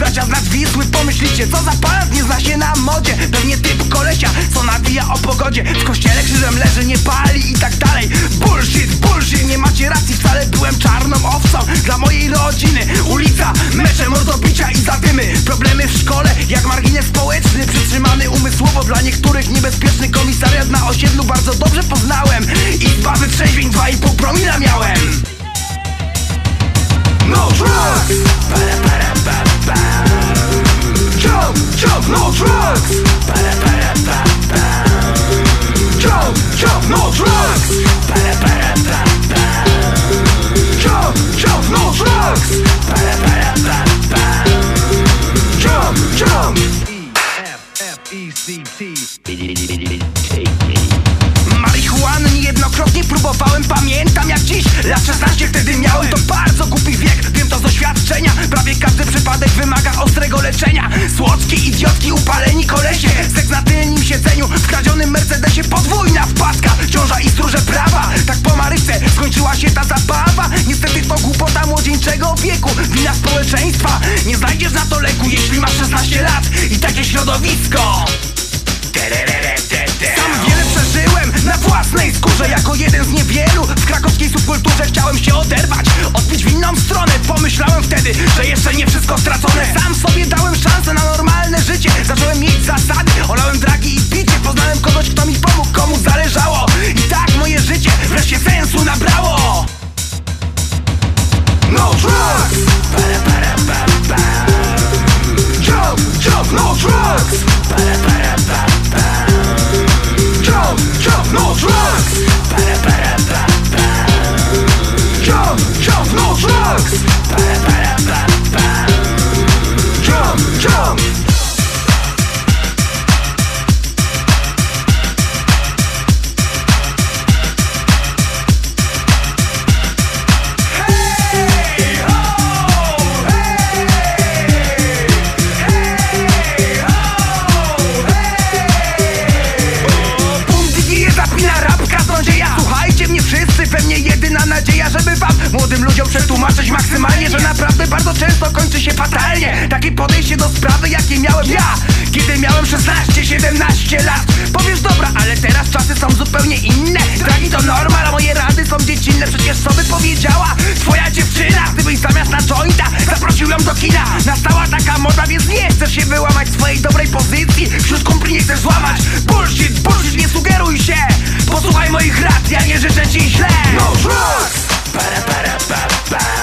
bracia z nad Wisły Pomyślicie, co za palant nie zna się na modzie. Pewnie typ kolesia, co nawija o pogodzie. W kościele krzyżem leży, nie pali i tak dalej. Bullshit, bullshit, nie macie racji Wcale byłem czarną owcą dla mojej rodziny. Ulica, mecze, mordobicia i zadymy Problemy w szkole, jak margines społeczny Przytrzymany umysłowo. Dla niektórych niebezpieczny komisariat na osiedlu Bardzo dobrze poznałem. I dwa wytrzeźwień, dwa i pół promila miałem. No drugs! Próbowałem, pamiętam jak dziś. Lat 16 wtedy miałem, to bardzo głupi wiek. Wiem to z doświadczenia, prawie każdy przypadek wymaga ostrego leczenia. Słodki, idiotki, upaleni kolesie. Seks na tylnym siedzeniu, w kradzionym Mercedesie Podwójna wpadka, ciąża i stróże prawa. Tak po Maryce skończyła się ta zabawa. Niestety to głupota młodzieńczego wieku. Wina społeczeństwa, nie znajdziesz na to leku Jeśli masz 16 lat. I takie środowisko własnej skórze Jako jeden z niewielu. W krakowskiej subkulturze Chciałem się oderwać, odbić nadzieja Żeby wam, młodym ludziom przetłumaczyć maksymalnie Że naprawdę bardzo często kończy się fatalnie. Takie podejście do sprawy jakie miałem ja Kiedy miałem 16-17 lat. Powiesz dobra, ale teraz czasy są zupełnie inne. Dragi to normal, a moje rady są dziecinne. Przecież co by powiedziała twoja dziewczyna Gdybyś zamiast na jointa zaprosił ją do kina? Nastała taka moda, więc nie chcesz się wyłamać swojej dobrej pozycji. Wśród kumpli nie chcesz złamać Posłuchaj moich rad, ja nie życzę ci źle No drugs! Para, para, pa, pa.